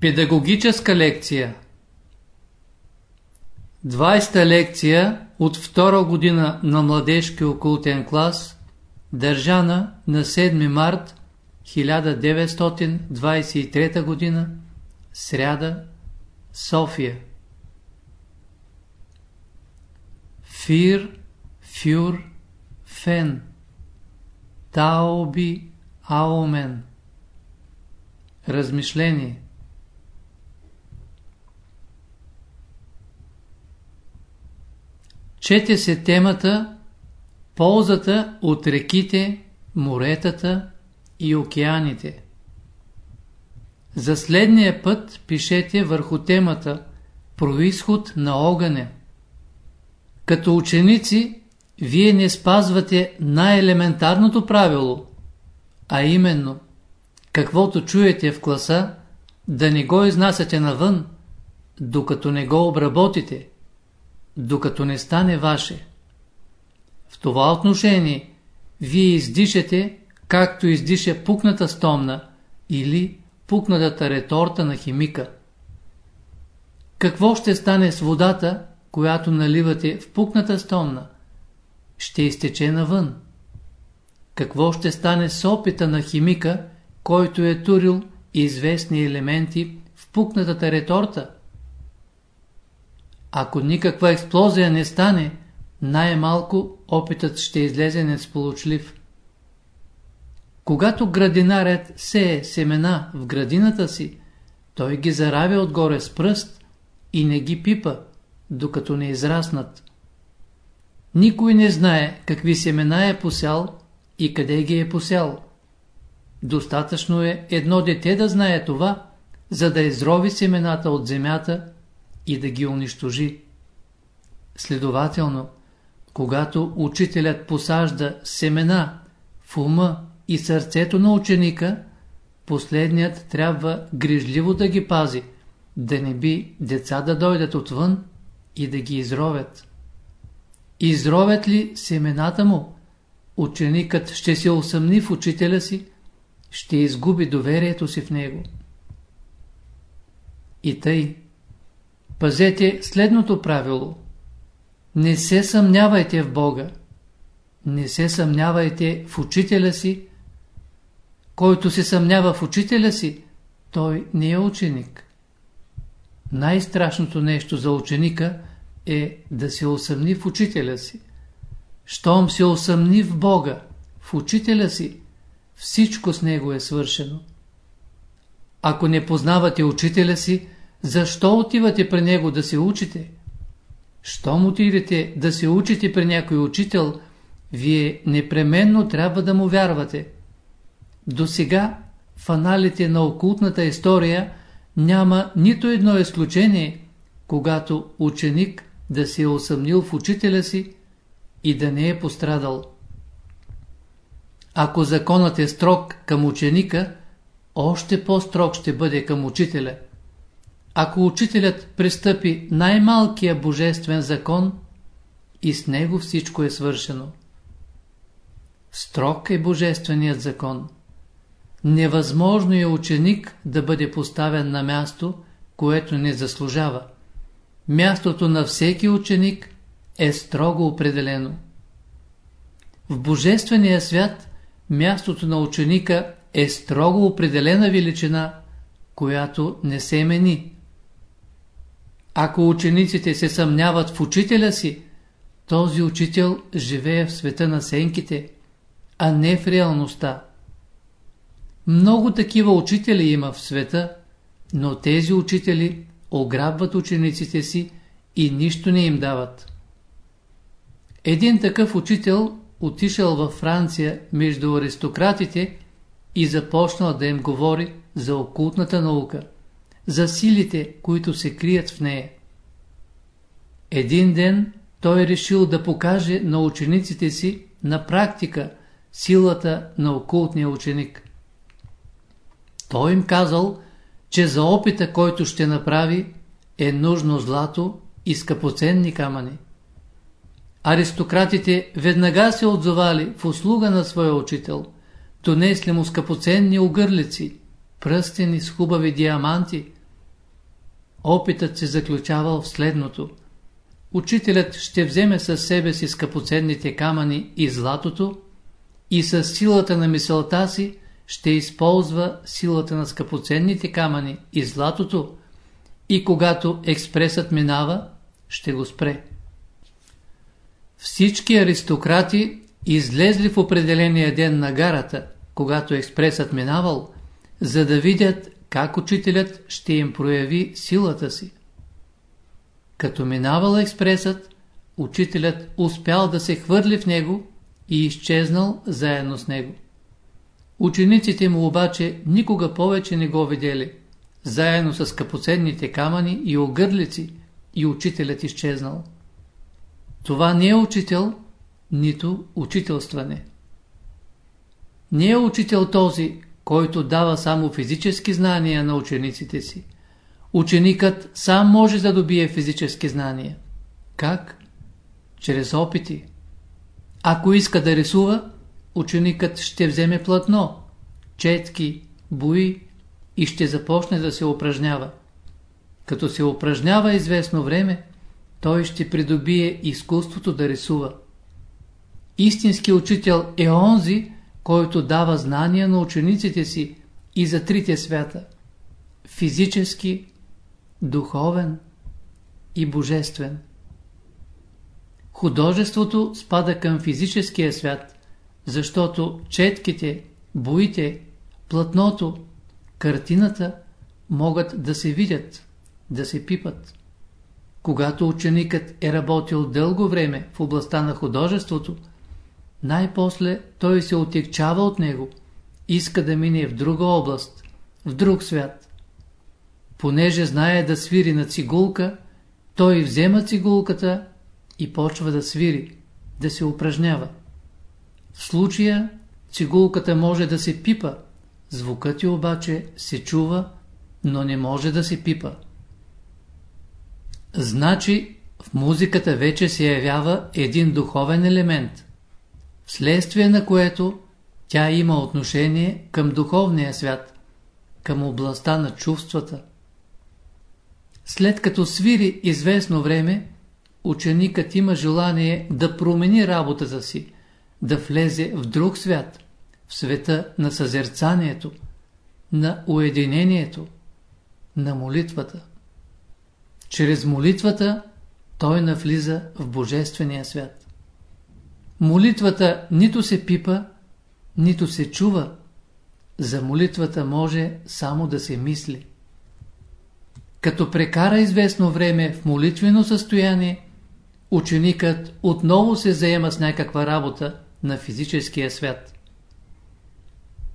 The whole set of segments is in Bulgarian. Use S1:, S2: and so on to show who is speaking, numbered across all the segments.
S1: Педагогическа лекция 20-та лекция от втора година на младежки окултен клас, държана на 7 март 1923 година, сряда, София. Фир, фюр, фен, таоби, аумен. Размишление Чете се темата Ползата от реките, моретата и океаните. За следния път пишете върху темата Происход на огъня. Като ученици, вие не спазвате най-елементарното правило, а именно, каквото чуете в класа, да не го изнасяте навън, докато не го обработите докато не стане ваше. В това отношение вие издишате, както издиша пукната стомна или пукнатата реторта на химика. Какво ще стане с водата, която наливате в пукната стомна? Ще изтече навън. Какво ще стане с опита на химика, който е турил известни елементи в пукнатата реторта? Ако никаква експлозия не стане, най-малко опитът ще излезе несполучлив. Когато градинарят сее семена в градината си, той ги заравя отгоре с пръст и не ги пипа, докато не израснат. Никой не знае какви семена е посял и къде ги е посял. Достатъчно е едно дете да знае това, за да изрови семената от земята и да ги унищожи. Следователно, когато учителят посажда семена в ума и сърцето на ученика, последният трябва грижливо да ги пази, да не би деца да дойдат отвън и да ги изровят. Изровят ли семената му, ученикът ще се усъмни в учителя си, ще изгуби доверието си в него. И тъй, Пазете следното правило. Не се съмнявайте в Бога. Не се съмнявайте в учителя си. Който се съмнява в учителя си, той не е ученик. Най-страшното нещо за ученика е да се усъмни в учителя си. Щом се усъмни в Бога, в учителя си, всичко с него е свършено. Ако не познавате учителя си, защо отивате при него да се учите? Щом отидете да се учите при някой учител, вие непременно трябва да му вярвате. До сега в аналите на окултната история няма нито едно изключение, когато ученик да се е усъмнил в учителя си и да не е пострадал. Ако законът е строг към ученика, още по-строг ще бъде към учителя. Ако учителят пристъпи най-малкия божествен закон, и с него всичко е свършено. Строг е божественият закон. Невъзможно е ученик да бъде поставен на място, което не заслужава. Мястото на всеки ученик е строго определено. В Божествения свят мястото на ученика е строго определена величина, която не се мени. Ако учениците се съмняват в учителя си, този учител живее в света на сенките, а не в реалността. Много такива учители има в света, но тези учители ограбват учениците си и нищо не им дават. Един такъв учител отишъл във Франция между аристократите и започнал да им говори за окултната наука за силите, които се крият в нея. Един ден той решил да покаже на учениците си на практика силата на окултния ученик. Той им казал, че за опита, който ще направи, е нужно злато и скъпоценни камъни. Аристократите веднага се отзовали в услуга на своя учител, донесли му скъпоценни огърлици, пръстени с хубави диаманти, опитът се заключавал в следното. Учителят ще вземе със себе си скъпоценните камъни и златото и с силата на мисълта си ще използва силата на скъпоценните камъни и златото и когато експресът минава, ще го спре. Всички аристократи излезли в определения ден на гарата, когато експресът минавал, за да видят как учителят ще им прояви силата си. Като минавал експресът, учителят успял да се хвърли в него и изчезнал заедно с него. Учениците му обаче никога повече не го видели, заедно с капоценните камъни и огърлици, и учителят изчезнал. Това не е учител, нито учителстване. Не е учител този, който дава само физически знания на учениците си. Ученикът сам може да добие физически знания. Как? Чрез опити. Ако иска да рисува, ученикът ще вземе платно, четки, бои и ще започне да се упражнява. Като се упражнява известно време, той ще придобие изкуството да рисува. Истински учител е онзи, който дава знания на учениците си и за трите свята – физически, духовен и божествен. Художеството спада към физическия свят, защото четките, боите, платното, картината могат да се видят, да се пипат. Когато ученикът е работил дълго време в областта на художеството, най-после той се отекчава от него, иска да мине в друга област, в друг свят. Понеже знае да свири на цигулка, той взема цигулката и почва да свири, да се упражнява. В случая цигулката може да се пипа, звукът й обаче се чува, но не може да се пипа. Значи в музиката вече се явява един духовен елемент – вследствие на което тя има отношение към духовния свят, към областта на чувствата. След като свири известно време, ученикът има желание да промени работата си, да влезе в друг свят, в света на съзерцанието, на уединението, на молитвата. Чрез молитвата той навлиза в Божествения свят. Молитвата нито се пипа, нито се чува. За молитвата може само да се мисли. Като прекара известно време в молитвено състояние, ученикът отново се заема с някаква работа на физическия свят.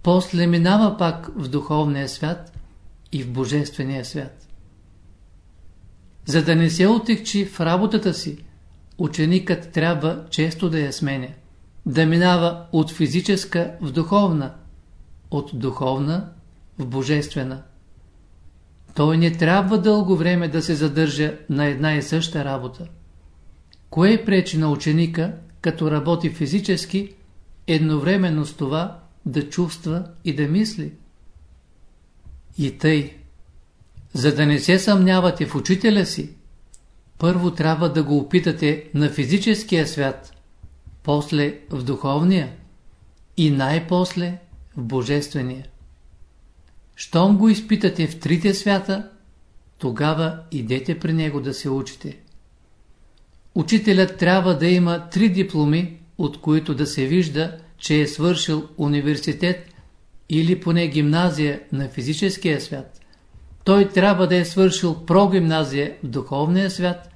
S1: После минава пак в духовния свят и в божествения свят. За да не се отекчи в работата си, ученикът трябва често да я сменя, да минава от физическа в духовна, от духовна в божествена. Той не трябва дълго време да се задържа на една и съща работа. Кое пречи на ученика, като работи физически, едновременно с това да чувства и да мисли? И тъй, за да не се съмнявате в учителя си, първо трябва да го опитате на физическия свят, после в духовния и най-после в божествения. Щом го изпитате в трите свята, тогава идете при него да се учите. Учителят трябва да има три дипломи, от които да се вижда, че е свършил университет или поне гимназия на физическия свят той трябва да е свършил прогимназия в духовния свят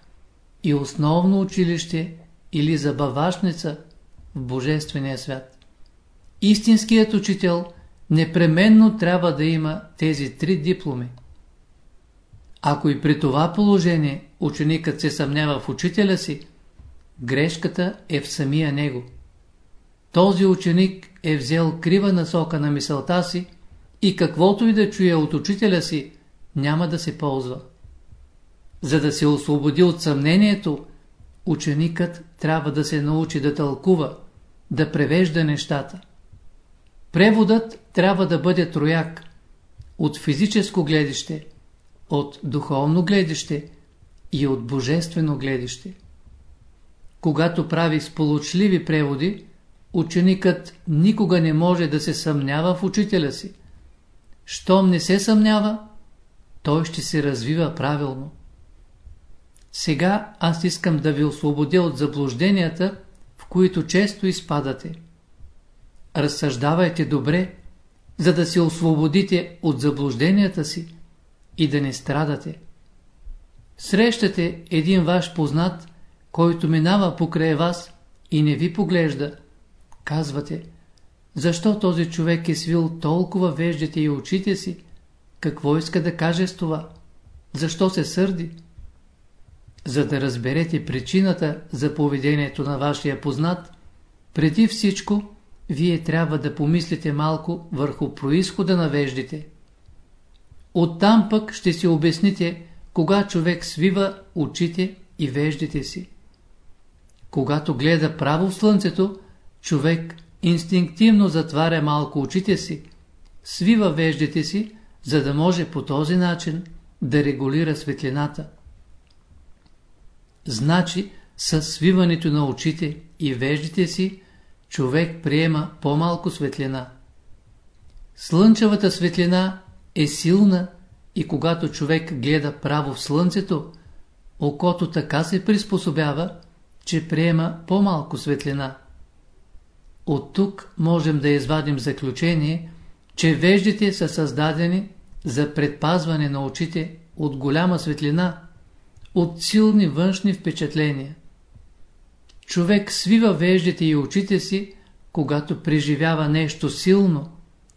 S1: и основно училище или забавашница в божествения свят. Истинският учител непременно трябва да има тези три дипломи. Ако и при това положение ученикът се съмнява в учителя си, грешката е в самия него. Този ученик е взел крива насока на мисълта си и каквото и да чуе от учителя си, няма да се ползва. За да се освободи от съмнението, ученикът трябва да се научи да тълкува, да превежда нещата. Преводът трябва да бъде трояк. От физическо гледище, от духовно гледище и от божествено гледище. Когато прави сполучливи преводи, ученикът никога не може да се съмнява в учителя си. Щом не се съмнява, той ще се развива правилно. Сега аз искам да ви освободя от заблужденията, в които често изпадате. Разсъждавайте добре, за да се освободите от заблужденията си и да не страдате. Срещате един ваш познат, който минава покрай вас и не ви поглежда. Казвате, защо този човек е свил толкова веждите и очите си? Какво иска да каже с това? Защо се сърди? За да разберете причината за поведението на вашия познат, преди всичко, вие трябва да помислите малко върху происхода на веждите. Оттам пък ще си обясните, кога човек свива очите и веждите си. Когато гледа право в слънцето, човек инстинктивно затваря малко очите си, свива веждите си, за да може по този начин да регулира светлината. Значи, с свиването на очите и веждите си, човек приема по-малко светлина. Слънчевата светлина е силна и когато човек гледа право в слънцето, окото така се приспособява, че приема по-малко светлина. От тук можем да извадим заключение, че веждите са създадени за предпазване на очите от голяма светлина, от силни външни впечатления. Човек свива веждите и очите си, когато преживява нещо силно,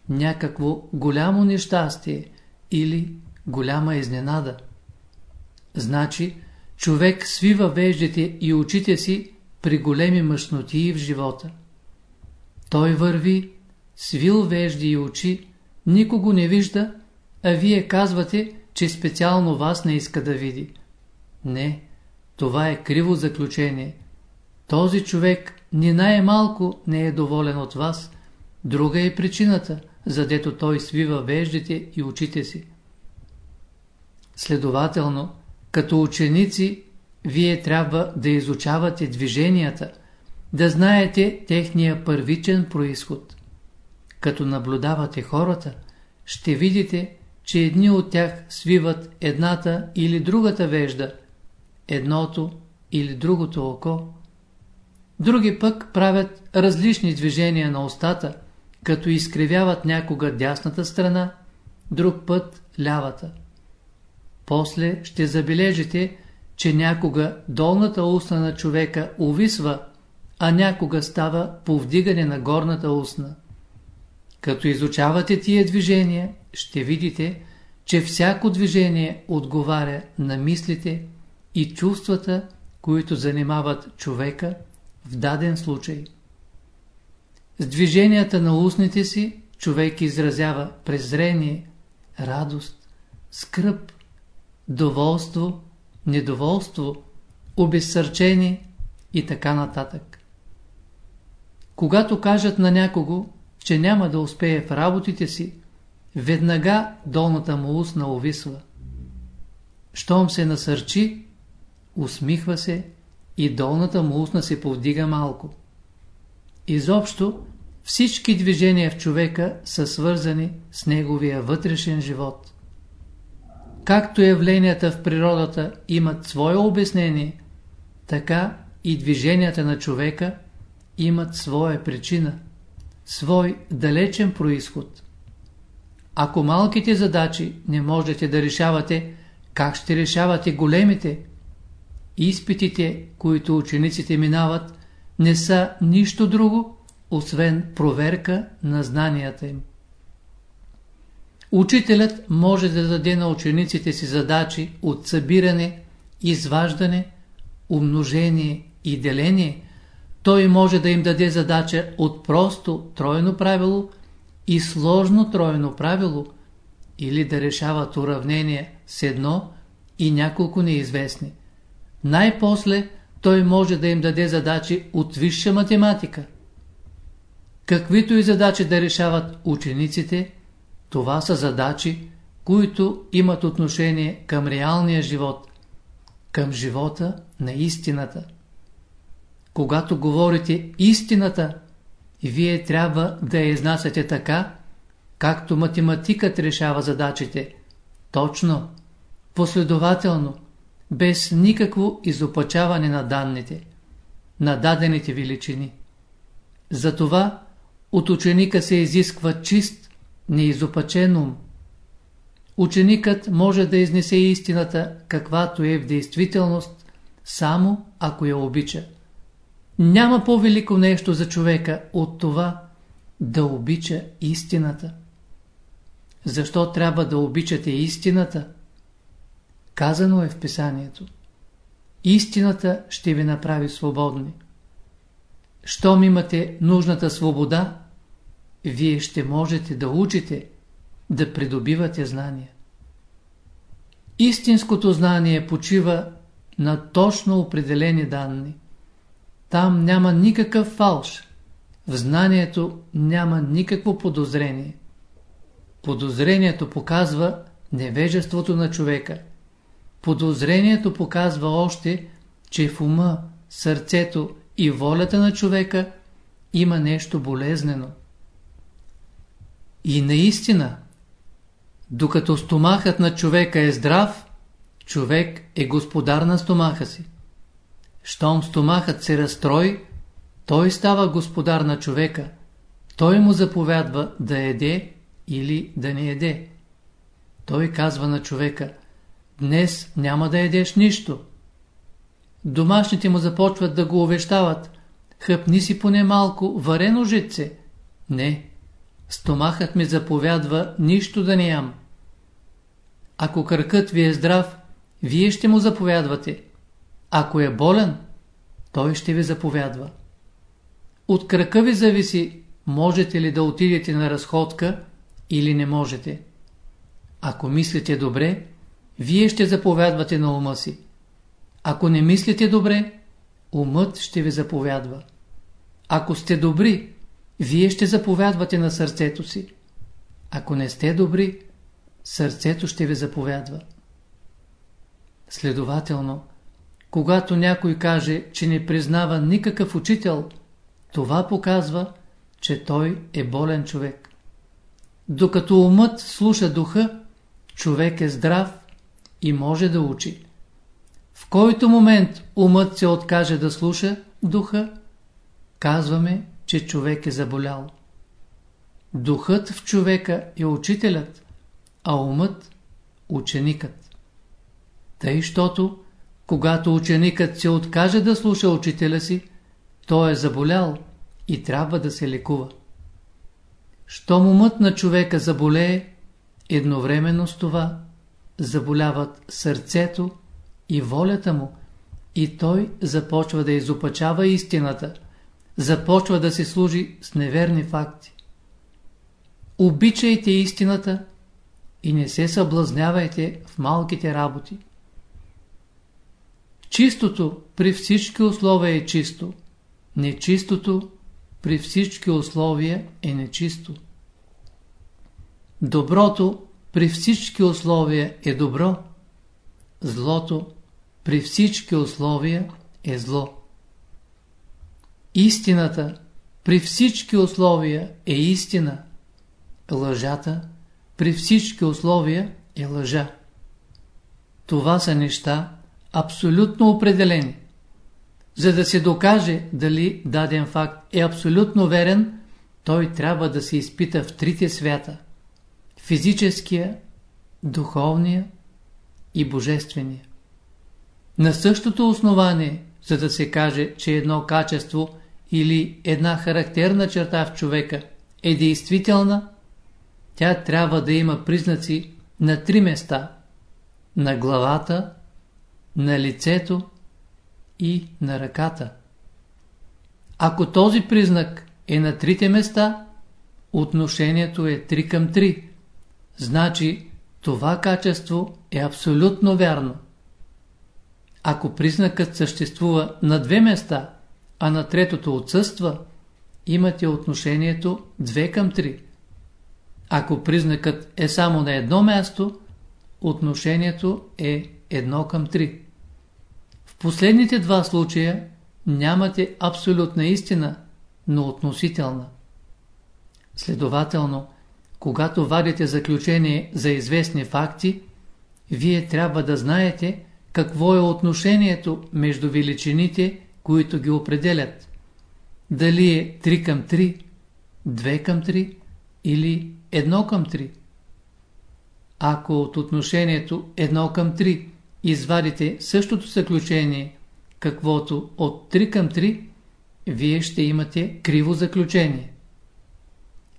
S1: някакво голямо нещастие или голяма изненада. Значи, човек свива веждите и очите си при големи мъжноти в живота. Той върви, свил вежди и очи, никого не вижда, а вие казвате, че специално вас не иска да види. Не, това е криво заключение. Този човек ни най-малко не е доволен от вас. Друга е причината, задето той свива веждите и очите си. Следователно, като ученици, вие трябва да изучавате движенията, да знаете техния първичен происход. Като наблюдавате хората, ще видите, че едни от тях свиват едната или другата вежда, едното или другото око. Други пък правят различни движения на устата, като изкривяват някога дясната страна, друг път лявата. После ще забележите, че някога долната устна на човека увисва, а някога става повдигане на горната устна. Като изучавате тия движения, ще видите, че всяко движение отговаря на мислите и чувствата, които занимават човека в даден случай. С движенията на устните си човек изразява презрение, радост, скръп, доволство, недоволство, обезсърчение и така нататък. Когато кажат на някого, че няма да успее в работите си, веднага долната му устна увисва. Щом се насърчи, усмихва се и долната му устна се повдига малко. Изобщо всички движения в човека са свързани с неговия вътрешен живот. Както явленията в природата имат свое обяснение, така и движенията на човека имат своя причина, свой далечен происход. Ако малките задачи не можете да решавате, как ще решавате големите? Изпитите, които учениците минават, не са нищо друго, освен проверка на знанията им. Учителят може да даде на учениците си задачи от събиране, изваждане, умножение и деление. Той може да им даде задача от просто тройно правило и сложно тройно правило или да решават уравнения с едно и няколко неизвестни. Най-после той може да им даде задачи от висша математика. Каквито и задачи да решават учениците, това са задачи, които имат отношение към реалния живот, към живота на истината. Когато говорите истината, вие трябва да я изнасяте така, както математикът решава задачите. Точно, последователно, без никакво изопачаване на данните, на дадените величини. Затова от ученика се изисква чист, неизопачен ум. Ученикът може да изнесе истината, каквато е в действителност, само ако я обича. Няма по-велико нещо за човека от това да обича истината. Защо трябва да обичате истината? Казано е в писанието. Истината ще ви направи свободни. Щом имате нужната свобода, вие ще можете да учите, да придобивате знания. Истинското знание почива на точно определени данни. Там няма никакъв фалш. В знанието няма никакво подозрение. Подозрението показва невежеството на човека. Подозрението показва още, че в ума, сърцето и волята на човека има нещо болезнено. И наистина, докато стомахът на човека е здрав, човек е господар на стомаха си. Щом стомахът се разстрои, той става господар на човека. Той му заповядва да еде или да не еде. Той казва на човека, днес няма да едеш нищо. Домашните му започват да го увещават, хъпни си поне малко варено житце. Не, стомахът ми заповядва нищо да не ям. Ако кръкът ви е здрав, вие ще му заповядвате. Ако е болен, той ще ви заповядва. От крака ви зависи, можете ли да отидете на разходка или не можете. Ако мислите добре, вие ще заповядвате на ума си. Ако не мислите добре, умът ще ви заповядва. Ако сте добри, вие ще заповядвате на сърцето си. Ако не сте добри, сърцето ще ви заповядва. Следователно, когато някой каже, че не признава никакъв учител, това показва, че той е болен човек. Докато умът слуша духа, човек е здрав и може да учи. В който момент умът се откаже да слуша духа, казваме, че човек е заболял. Духът в човека е учителят, а умът – ученикът. Тъй, щото, когато ученикът се откаже да слуша учителя си, той е заболял и трябва да се лекува. Щом умът на човека заболее, едновременно с това заболяват сърцето и волята му и той започва да изопачава истината, започва да се служи с неверни факти. Обичайте истината и не се съблазнявайте в малките работи. Чистото при всички условия е чисто, нечистото при всички условия е нечисто. Доброто при всички условия е добро, злото при всички условия е зло. Истината при всички условия е истина, лъжата при всички условия е лъжа. Това са неща абсолютно определени. За да се докаже дали даден факт е абсолютно верен, той трябва да се изпита в трите свята – физическия, духовния и божествения. На същото основание, за да се каже, че едно качество или една характерна черта в човека е действителна, тя трябва да има признаци на три места – на главата, на лицето и на ръката. Ако този признак е на трите места, отношението е 3 към 3. Значи това качество е абсолютно вярно. Ако признакът съществува на две места, а на третото отсъства, имате отношението 2 към 3. Ако признакът е само на едно място, отношението е едно към три. В последните два случая нямате абсолютна истина, но относителна. Следователно, когато вадите заключение за известни факти, вие трябва да знаете какво е отношението между величините, които ги определят. Дали е 3 към 3, 2 към 3 или 1 към 3. Ако от отношението 1 към 3 извадите същото заключение, каквото от 3 към 3, вие ще имате криво заключение.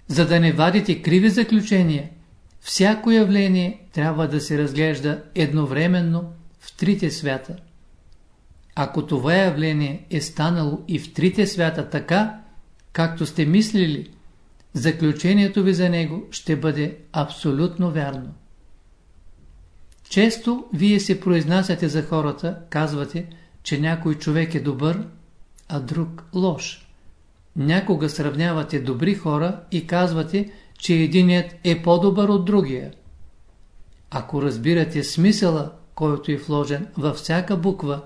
S1: За да не вадите криви заключения, всяко явление трябва да се разглежда едновременно в трите свята. Ако това явление е станало и в трите свята така, както сте мислили, заключението ви за него ще бъде абсолютно вярно. Често вие се произнасяте за хората, казвате, че някой човек е добър, а друг лош. Някога сравнявате добри хора и казвате, че единият е по-добър от другия. Ако разбирате смисъла, който е вложен във всяка буква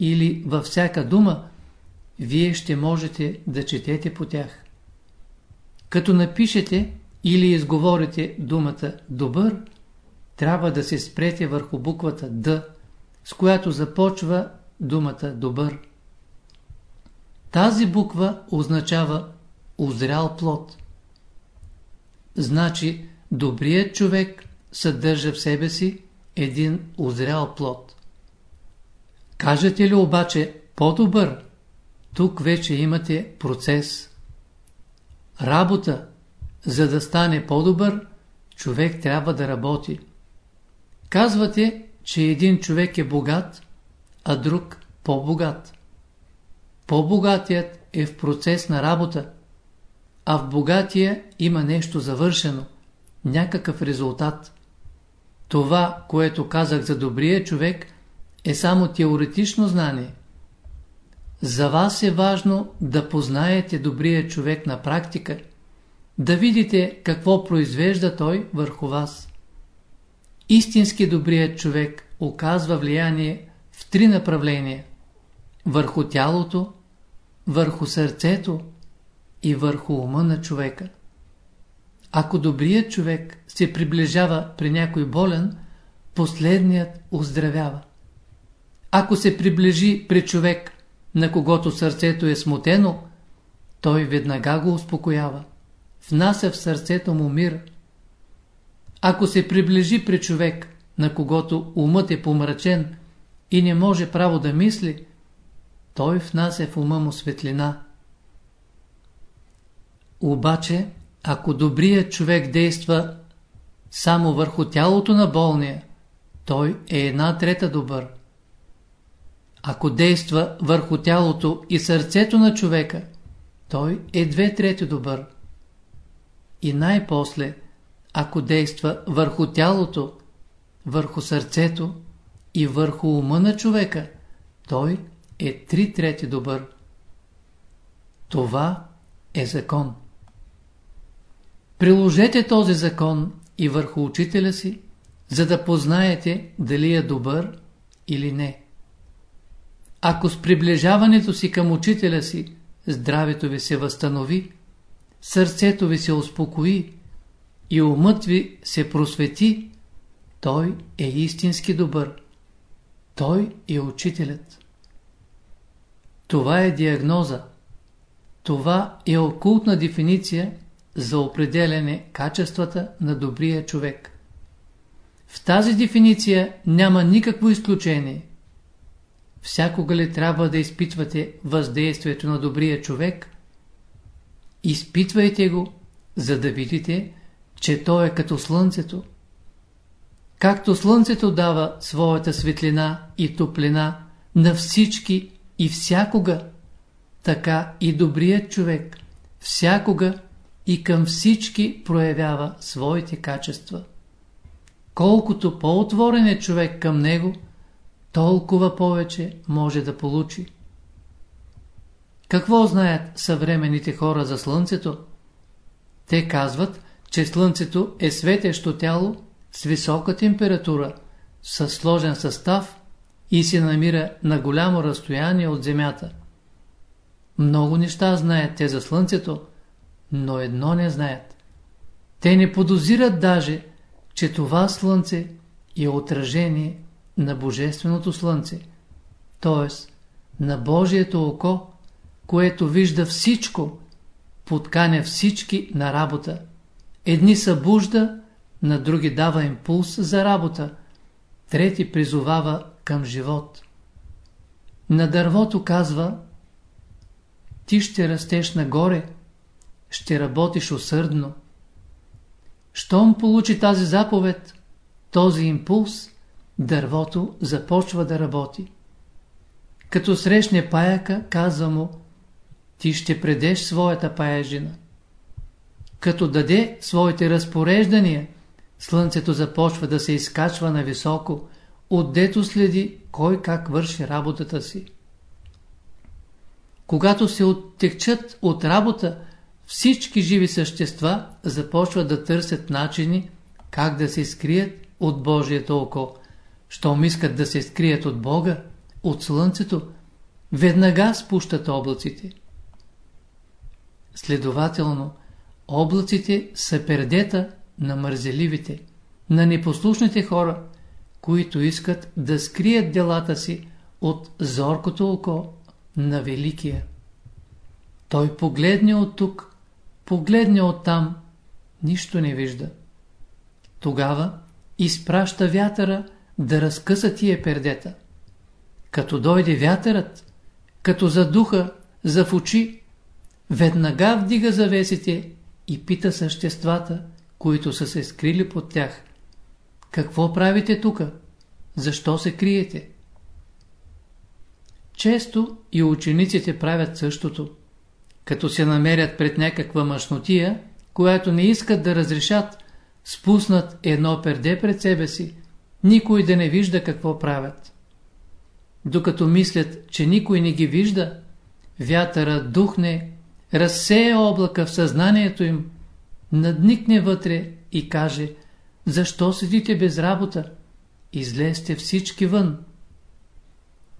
S1: или във всяка дума, вие ще можете да четете по тях. Като напишете или изговорите думата добър, трябва да се спрете върху буквата Д, с която започва думата добър. Тази буква означава озрял плод. Значи, добрият човек съдържа в себе си един озрял плод. Кажете ли обаче по-добър, тук вече имате процес. Работа, за да стане по-добър, човек трябва да работи. Казвате, че един човек е богат, а друг по-богат. По-богатият е в процес на работа, а в богатия има нещо завършено, някакъв резултат. Това, което казах за добрия човек, е само теоретично знание. За вас е важно да познаете добрия човек на практика, да видите какво произвежда той върху вас. Истински добрият човек оказва влияние в три направления – върху тялото, върху сърцето и върху ума на човека. Ако добрият човек се приближава при някой болен, последният оздравява. Ако се приближи при човек, на когото сърцето е смутено, той веднага го успокоява. Внася в сърцето му мир. Ако се приближи при човек, на когото умът е помрачен и не може право да мисли, той внася в ума му светлина. Обаче, ако добрият човек действа само върху тялото на болния, той е една трета добър. Ако действа върху тялото и сърцето на човека, той е две трети добър. И най-после, ако действа върху тялото, върху сърцето и върху ума на човека, той е три трети добър. Това е закон. Приложете този закон и върху учителя си, за да познаете дали е добър или не. Ако с приближаването си към учителя си здравето ви се възстанови, сърцето ви се успокои и умът ви се просвети, той е истински добър. Той е учителят. Това е диагноза. Това е окултна дефиниция за определене качествата на добрия човек. В тази дефиниция няма никакво изключение. Всякога ли трябва да изпитвате въздействието на добрия човек? Изпитвайте го, за да видите, че той е като слънцето. Както слънцето дава своята светлина и топлина на всички и всякога, така и добрият човек всякога и към всички проявява своите качества. Колкото по-отворен е човек към него, толкова повече може да получи. Какво знаят съвременните хора за Слънцето? Те казват, че Слънцето е светещо тяло с висока температура, със сложен състав и се намира на голямо разстояние от Земята. Много неща знаят те за Слънцето, но едно не знаят. Те не подозират даже, че това Слънце е отражение на Божественото Слънце, т.е. на Божието око, което вижда всичко, подканя всички на работа. Едни събужда, на други дава импулс за работа, трети призовава към живот. На дървото казва, ти ще растеш нагоре, ще работиш усърдно. Щом получи тази заповед, този импулс, дървото започва да работи. Като срещне паяка, казва му, ти ще предеш своята паяжина. Като даде своите разпореждания, слънцето започва да се изкачва на високо, отдето следи кой как върши работата си. Когато се оттекчат от работа, всички живи същества започват да търсят начини как да се скрият от Божието око. Щом искат да се скрият от Бога, от Слънцето, веднага спущат облаците. Следователно, облаците са пердета на мързеливите, на непослушните хора, които искат да скрият делата си от зоркото око на Великия. Той погледне от тук, погледне от там, нищо не вижда. Тогава изпраща вятъра да разкъса тия пердета. Като дойде вятърът, като задуха, зафучи, веднага вдига завесите и пита съществата, които са се скрили под тях. Какво правите тука? Защо се криете? Често и учениците правят същото. Като се намерят пред някаква мъжнотия, която не искат да разрешат, спуснат едно перде пред себе си, никой да не вижда какво правят. Докато мислят, че никой не ги вижда, вятъра духне, разсея облака в съзнанието им, надникне вътре и каже, защо седите без работа? Излезте всички вън.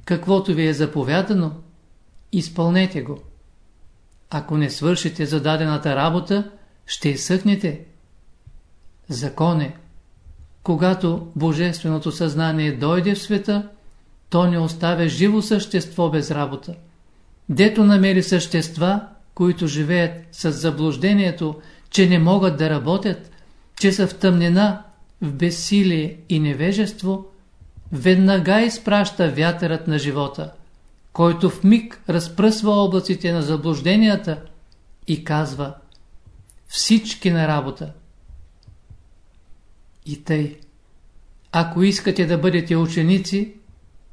S1: Каквото ви е заповядано, изпълнете го. Ако не свършите зададената работа, ще изсъхнете. Закон е. Когато Божественото съзнание дойде в света, то не оставя живо същество без работа. Дето намери същества, които живеят с заблуждението, че не могат да работят, че са в тъмнина, в безсилие и невежество, веднага изпраща вятърът на живота, който в миг разпръсва облаците на заблужденията и казва всички на работа. И тъй, ако искате да бъдете ученици,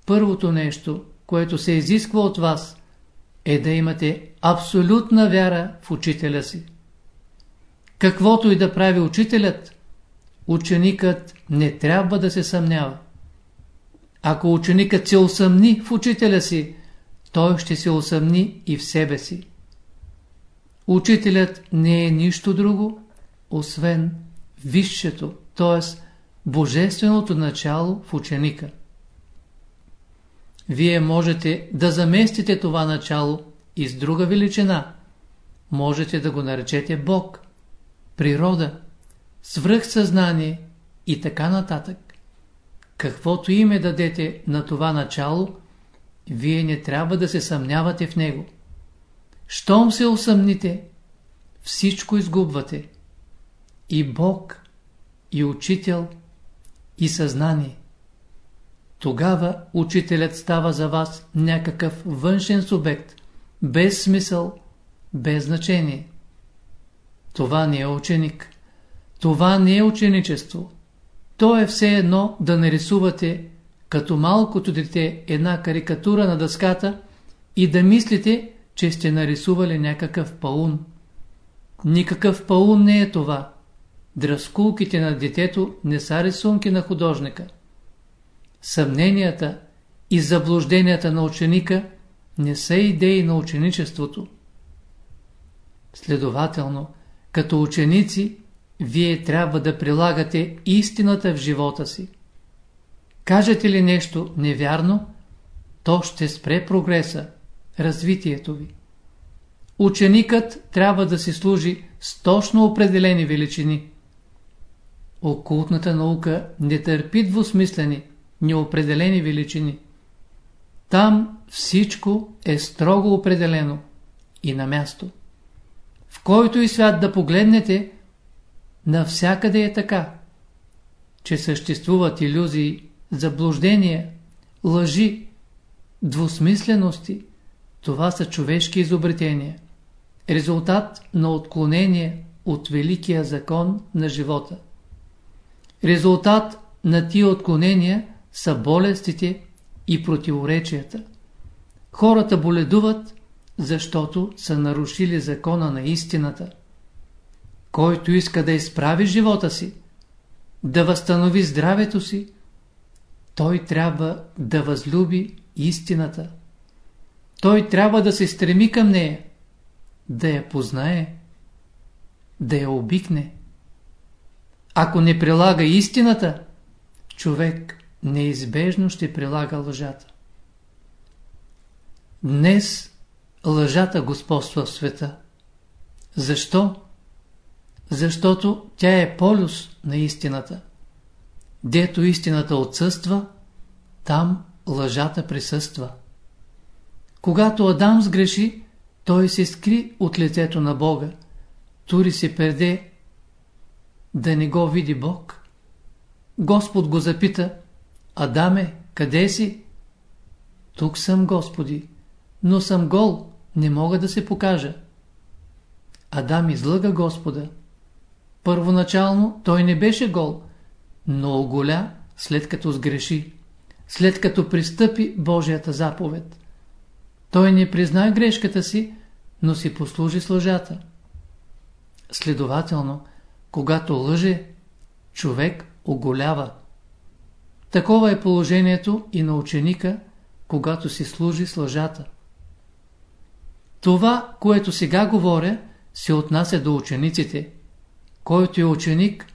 S1: първото нещо, което се изисква от вас, е да имате абсолютна вяра в учителя си. Каквото и да прави учителят, ученикът не трябва да се съмнява. Ако ученикът се усъмни в учителя си, той ще се усъмни и в себе си. Учителят не е нищо друго, освен висшето, т.е. божественото начало в ученика. Вие можете да заместите това начало и с друга величина. Можете да го наречете Бог, природа, свръхсъзнание и така нататък. Каквото име дадете на това начало, вие не трябва да се съмнявате в него. Щом се усъмните, всичко изгубвате. И Бог, и Учител, и съзнание. Тогава учителят става за вас някакъв външен субект, без смисъл, без значение. Това не е ученик. Това не е ученичество. То е все едно да нарисувате като малкото дете една карикатура на дъската и да мислите, че сте нарисували някакъв паун. Никакъв паун не е това. Дръскулките на детето не са рисунки на художника. Съмненията и заблужденията на ученика не са идеи на ученичеството. Следователно, като ученици, вие трябва да прилагате истината в живота си. Кажете ли нещо невярно, то ще спре прогреса, развитието ви. Ученикът трябва да се служи с точно определени величини. Окултната наука не търпи двусмислени, неопределени величини. Там всичко е строго определено и на място. В който и свят да погледнете, навсякъде е така, че съществуват иллюзии, заблуждения, лъжи, двусмислености. Това са човешки изобретения. Резултат на отклонение от великия закон на живота. Резултат на тия отклонения са болестите и противоречията. Хората боледуват, защото са нарушили закона на истината. Който иска да изправи живота си, да възстанови здравето си, той трябва да възлюби истината. Той трябва да се стреми към нея, да я познае, да я обикне. Ако не прилага истината, човек неизбежно ще прилага лъжата. Днес лъжата господства в света. Защо? Защото тя е полюс на истината. Дето истината отсъства, там лъжата присъства. Когато Адам сгреши, той се скри от лицето на Бога. Тури се перде да не го види Бог. Господ го запита, Адаме, къде си? Тук съм, Господи, но съм гол, не мога да се покажа. Адам излъга Господа. Първоначално той не беше гол, но оголя след като сгреши, след като пристъпи Божията заповед. Той не призна грешката си, но си послужи с лъжата. Следователно, когато лъже, човек оголява. Такова е положението и на ученика, когато си служи с лъжата. Това, което сега говоря, се отнася до учениците. Който е ученик,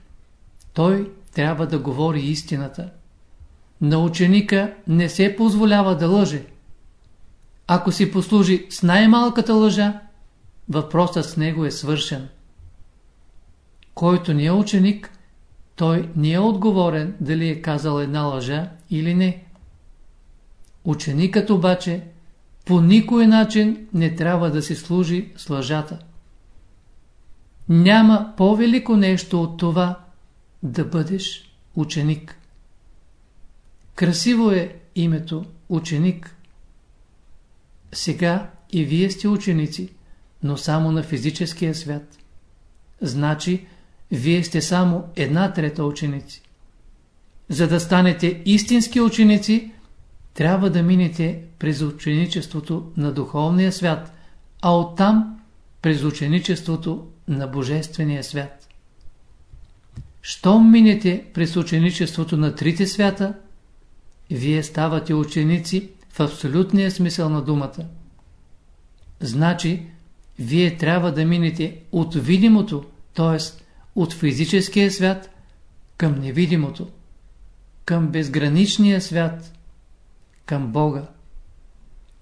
S1: той трябва да говори истината. На ученика не се позволява да лъже. Ако си послужи с най-малката лъжа, въпросът с него е свършен. Който не е ученик, той не е отговорен дали е казал една лъжа или не. Ученикът обаче по никой начин не трябва да си служи с лъжата. Няма по-велико нещо от това да бъдеш ученик. Красиво е името ученик. Сега и вие сте ученици, но само на физическия свят. Значи, вие сте само една трета ученици. За да станете истински ученици, трябва да минете през ученичеството на духовния свят, а оттам през ученичеството на божествения свят. Щом минете през ученичеството на трите свята, вие ставате ученици в абсолютния смисъл на думата. Значи, вие трябва да минете от видимото, т.е. от физическия свят към невидимото, към безграничния свят, към Бога.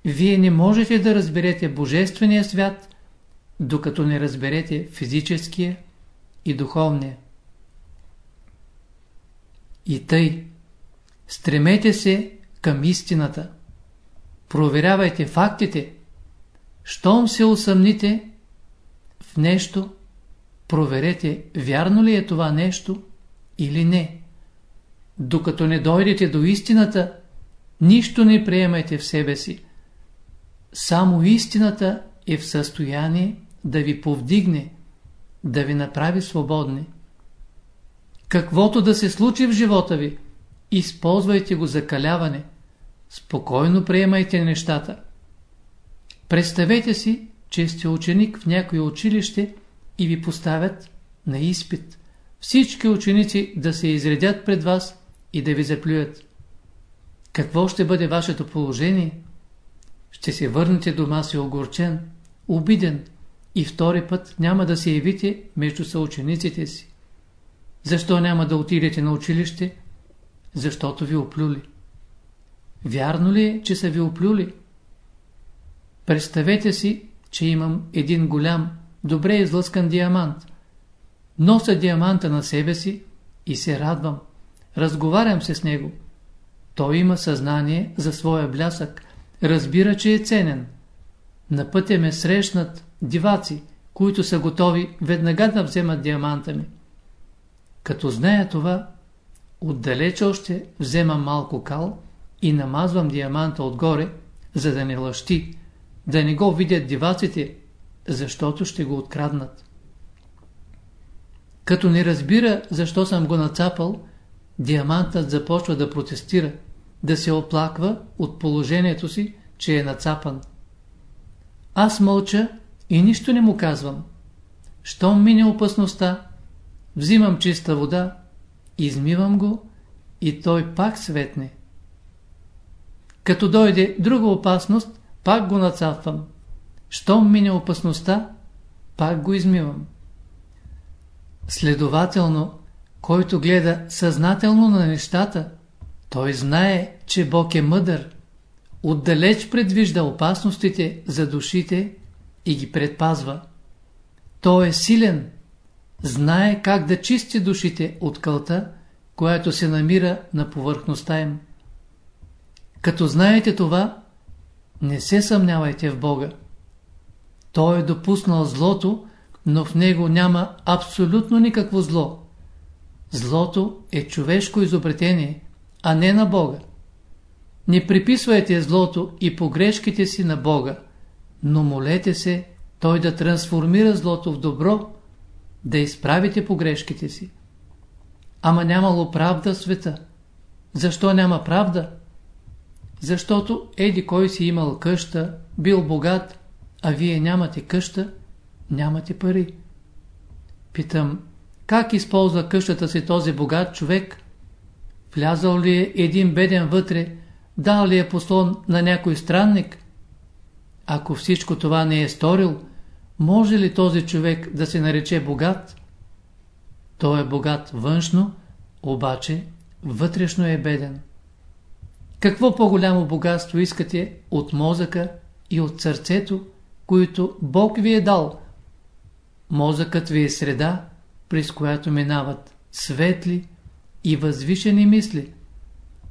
S1: Вие не можете да разберете Божествения свят, докато не разберете физическия и духовния. И тъй, стремете се към истината. Проверявайте фактите. Щом се усъмните в нещо, проверете вярно ли е това нещо или не. Докато не дойдете до истината, нищо не приемайте в себе си. Само истината е в състояние да ви повдигне, да ви направи свободни. Каквото да се случи в живота ви, използвайте го за каляване. Спокойно приемайте нещата. Представете си, че сте ученик в някое училище и ви поставят на изпит. Всички ученици да се изредят пред вас и да ви заплюят. Какво ще бъде вашето положение? Ще се върнете дома си огорчен, обиден и втори път няма да се явите между съучениците си. Защо няма да отидете на училище? Защото ви оплюли. Вярно ли е, че са ви оплюли? Представете си, че имам един голям, добре излъскан диамант. Нося диаманта на себе си и се радвам. Разговарям се с него. Той има съзнание за своя блясък. Разбира, че е ценен. На пътя ме срещнат диваци, които са готови веднага да вземат диаманта ми. Като зная това, отдалеч още вземам малко кал и намазвам диаманта отгоре, за да не лъщи, да не го видят диваците, защото ще го откраднат. Като не разбира защо съм го нацапал, диамантът започва да протестира, да се оплаква от положението си, че е нацапан. Аз мълча и нищо не му казвам. Щом мине опасността, взимам чиста вода, измивам го и той пак светне. Като дойде друга опасност, пак го нацапвам. Щом мине опасността, пак го измивам. Следователно, който гледа съзнателно на нещата, той знае, че Бог е мъдър, отдалеч предвижда опасностите за душите и ги предпазва. Той е силен, знае как да чисти душите от кълта, която се намира на повърхността им. Като знаете това, не се съмнявайте в Бога. Той е допуснал злото, но в него няма абсолютно никакво зло. Злото е човешко изобретение, а не на Бога. Не приписвайте злото и погрешките си на Бога, но молете се Той да трансформира злото в добро, да изправите погрешките си. Ама нямало правда в света. Защо няма правда? Защото еди кой си имал къща, бил богат, а вие нямате къща, нямате пари. Питам, как използва къщата си този богат човек? Влязал ли е един беден вътре, дал ли е послон на някой странник? Ако всичко това не е сторил, може ли този човек да се нарече богат? Той е богат външно, обаче вътрешно е беден. Какво по-голямо богатство искате от мозъка и от сърцето, които Бог ви е дал? Мозъкът ви е среда, през която минават светли и възвишени мисли,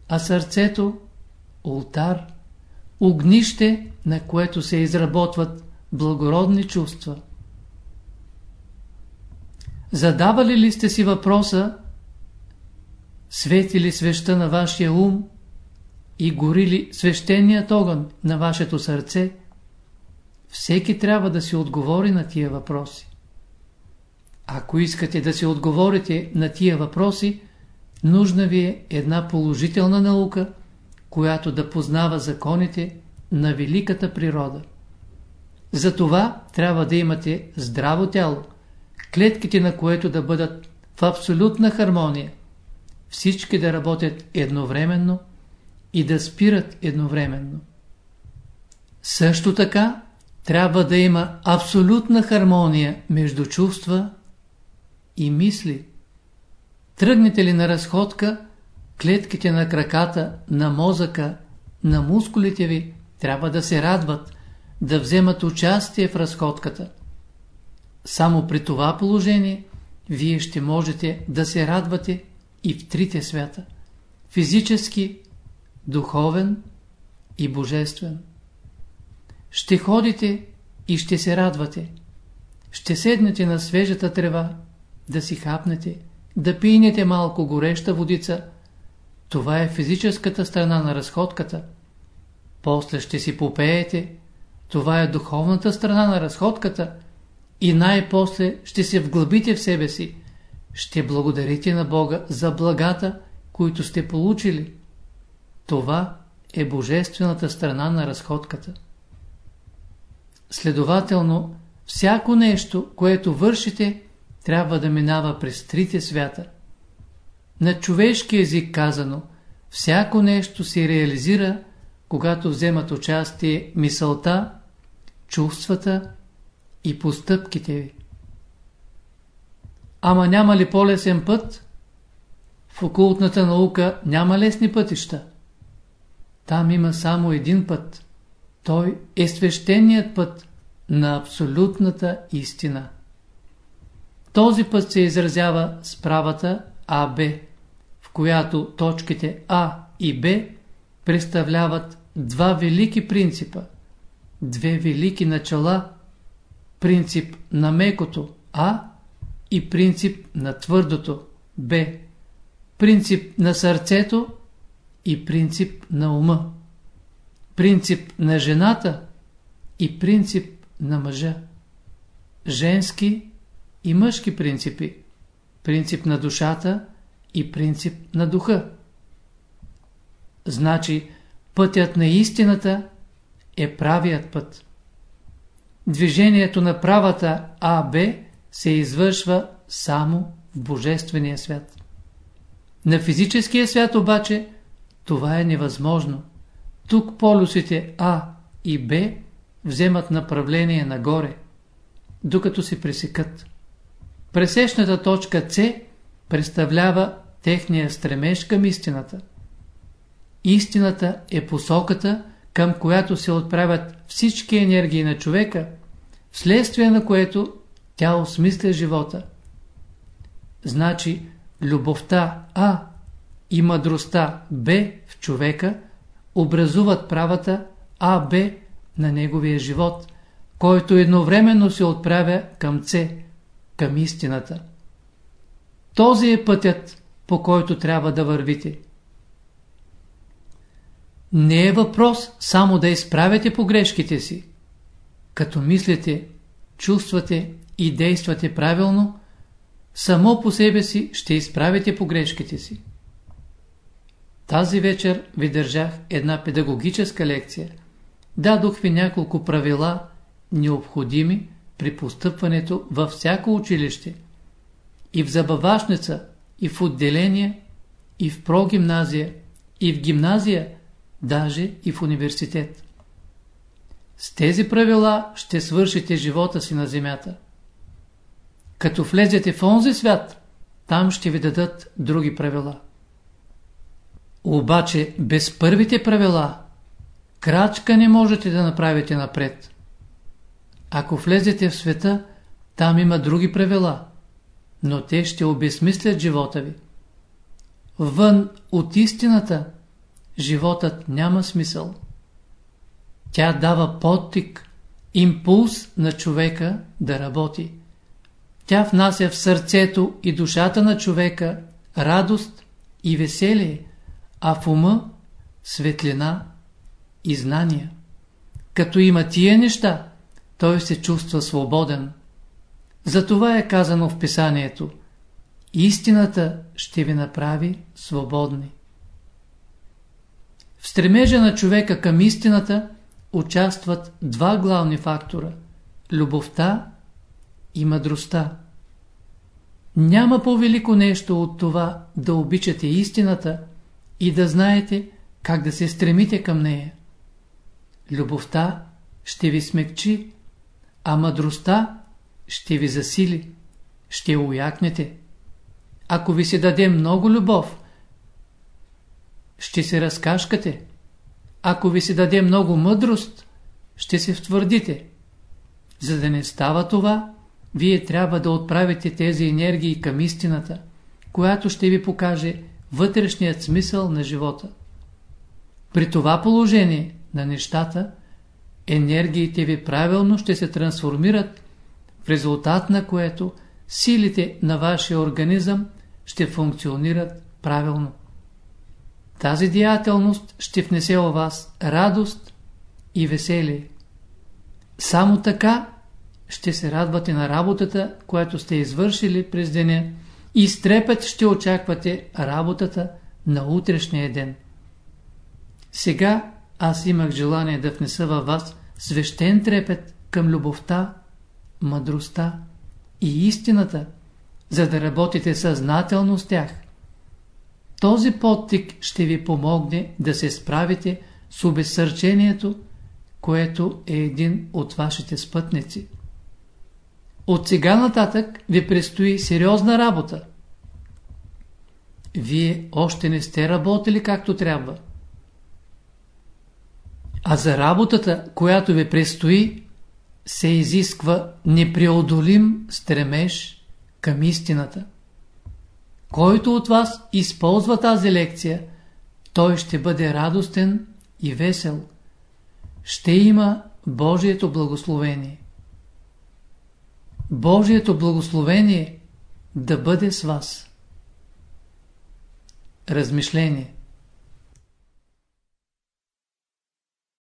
S1: а сърцето – ултар, огнище, на което се изработват благородни чувства. Задавали ли сте си въпроса свети ли свеща на вашия ум и гори ли свещеният огън на вашето сърце? Всеки трябва да си отговори на тия въпроси. Ако искате да си отговорите на тия въпроси, нужна ви е една положителна наука, която да познава законите на великата природа. Затова трябва да имате здраво тяло, клетките на което да бъдат в абсолютна хармония, всички да работят едновременно и да спират едновременно. Също така трябва да има абсолютна хармония между чувства и мисли. Тръгнете ли на разходка, клетките на краката, на мозъка, на мускулите ви трябва да се радват, да вземат участие в разходката. Само при това положение вие ще можете да се радвате и в трите свята – физически, духовен и божествен. Ще ходите и ще се радвате. Ще седнете на свежата трева, да си хапнете, да пинете малко гореща водица. Това е физическата страна на разходката. После ще си попеете. Това е духовната страна на разходката. И най-после ще се вглъбите в себе си. Ще благодарите на Бога за благата, които сте получили. Това е божествената страна на разходката. Следователно, всяко нещо, което вършите, трябва да минава през трите свята. На човешки език казано, всяко нещо се реализира, когато вземат участие мисълта, чувствата и постъпките ви. Ама няма ли по-лесен път? В окултната наука няма лесни пътища. Там има само един път. Той е свещеният път на абсолютната истина. Този път се изразява с правата АБ, в която точките А и Б представляват два велики принципа, две велики начала, принцип на мекото А и принцип на твърдото Б, принцип на сърцето и принцип на ума, принцип на жената и принцип на мъжа, женски и мъжки принципи, принцип на душата и принцип на духа. Значи, пътят на истината е правият път. Движението на правата АБ се извършва само в Божествения свят. На физическия свят обаче това е невъзможно. Тук полюсите А и Б вземат направление нагоре, докато се пресекат. Пресечната точка С представлява техния стремеж към истината. Истината е посоката, към която се отправят всички енергии на човека, вследствие на което тя осмисля живота. Значи, любовта А и мъдростта Б в човека образуват правата АБ на неговия живот, който едновременно се отправя към С, към истината. Този е пътят, по който трябва да вървите. Не е въпрос само да изправяте погрешките си. Като мислите, чувствате и действате правилно, само по себе си ще изправите погрешките си. Тази вечер ви държах една педагогическа лекция. Дадох ви няколко правила, необходими при постъпването във всяко училище. И в забавашница, и в отделение, и в прогимназия, и в гимназия, даже и в университет. С тези правила ще свършите живота си на земята. Като влезете в онзи свят, там ще ви дадат други правила. Обаче без първите правила, крачка не можете да направите напред. Ако влезете в света, там има други правила, но те ще обезмислят живота ви. Вън от истината, животът няма смисъл. Тя дава подтик, импулс на човека да работи. Тя внася в сърцето и душата на човека радост и веселие, а в ума светлина и знания. Като има тия неща, той се чувства свободен. Затова е казано в писанието Истината ще ви направи свободни. В стремежа на човека към истината участват два главни фактора – любовта и мъдростта. Няма по-велико нещо от това да обичате истината и да знаете как да се стремите към нея. Любовта ще ви смекчи, а мъдростта ще ви засили, ще уякнете. Ако ви се даде много любов, ще се разкашкате. Ако ви се даде много мъдрост, ще се втвърдите. За да не става това, вие трябва да отправите тези енергии към истината, която ще ви покаже вътрешният смисъл на живота. При това положение на нещата, енергиите ви правилно ще се трансформират, в резултат на което силите на вашия организъм ще функционират правилно. Тази деятелност ще внесе у вас радост и веселие. Само така ще се радвате на работата, която сте извършили през деня и с трепет ще очаквате работата на утрешния ден. Сега аз имах желание да внеса във вас свещен трепет към любовта, мъдростта и истината, за да работите съзнателно с тях. Този подтик ще ви помогне да се справите с обезсърчението, което е един от вашите спътници. От сега нататък ви предстои сериозна работа. вие още не сте работили както трябва. А за работата, която ви предстои, се изисква непреодолим стремеж към истината. Който от вас използва тази лекция, той ще бъде радостен и весел. Ще има Божието благословение. Божието благословение да бъде с вас. Размишление